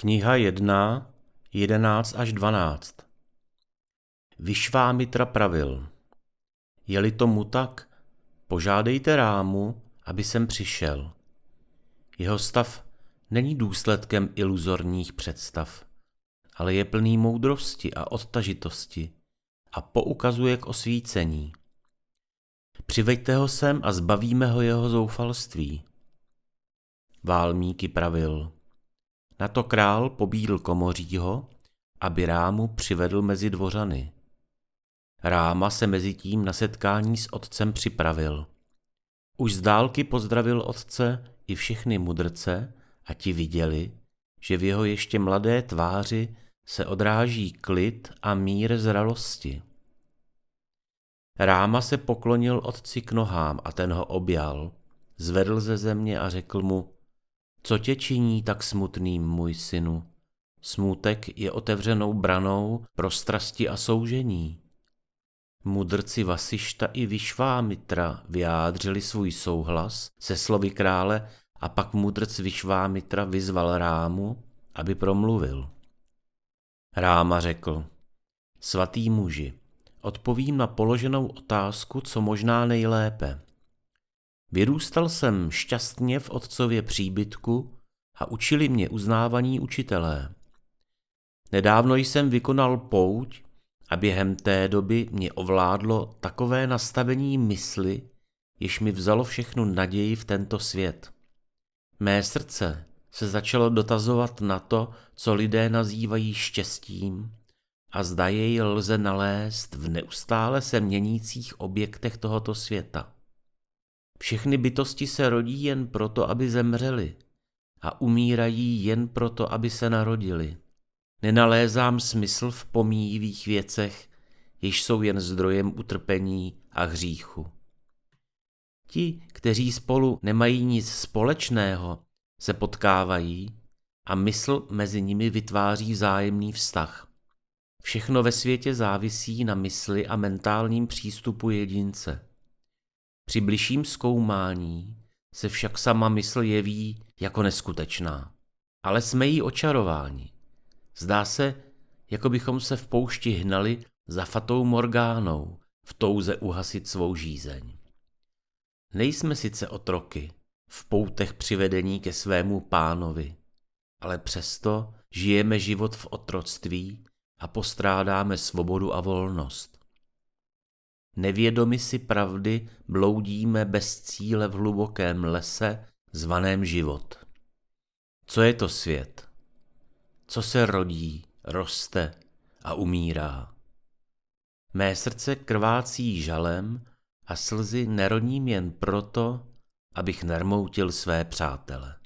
Kniha 1, 11 až 12 Vyšvámitra pravil. Je-li tomu tak, požádejte rámu, aby sem přišel. Jeho stav není důsledkem iluzorních představ, ale je plný moudrosti a odtažitosti a poukazuje k osvícení. Přiveďte ho sem a zbavíme ho jeho zoufalství. Válmíky pravil. Na to král pobídl komořího, aby Rámu přivedl mezi dvořany. Ráma se mezi tím na setkání s otcem připravil. Už z dálky pozdravil otce i všechny mudrce a ti viděli, že v jeho ještě mladé tváři se odráží klid a mír zralosti. Ráma se poklonil otci k nohám a ten ho objal, zvedl ze země a řekl mu, co tě činí tak smutným, můj synu? Smutek je otevřenou branou pro strasti a soužení. Mudrci Vasišta i Vyšvámitra vyjádřili svůj souhlas se slovy krále a pak mudrc Vyšvámitra vyzval Rámu, aby promluvil. Ráma řekl, svatý muži, odpovím na položenou otázku co možná nejlépe. Vyrůstal jsem šťastně v otcově příbytku a učili mě uznávaní učitelé. Nedávno jsem vykonal pouť a během té doby mě ovládlo takové nastavení mysli, jež mi vzalo všechnu naději v tento svět. Mé srdce se začalo dotazovat na to, co lidé nazývají štěstím a zda jej lze nalézt v neustále se měnících objektech tohoto světa. Všechny bytosti se rodí jen proto, aby zemřeli a umírají jen proto, aby se narodili. Nenalézám smysl v pomíjivých věcech, jež jsou jen zdrojem utrpení a hříchu. Ti, kteří spolu nemají nic společného, se potkávají a mysl mezi nimi vytváří vzájemný vztah. Všechno ve světě závisí na mysli a mentálním přístupu jedince. Při bližším zkoumání se však sama mysl jeví jako neskutečná. Ale jsme jí očarováni. Zdá se, jako bychom se v poušti hnali za fatou Morgánou v touze uhasit svou žízeň. Nejsme sice otroky, v poutech přivedení ke svému pánovi, ale přesto žijeme život v otroctví a postrádáme svobodu a volnost. Nevědomi si pravdy bloudíme bez cíle v hlubokém lese zvaném život. Co je to svět? Co se rodí, roste a umírá? Mé srdce krvácí žalem a slzy nerodím jen proto, abych nermoutil své přátele.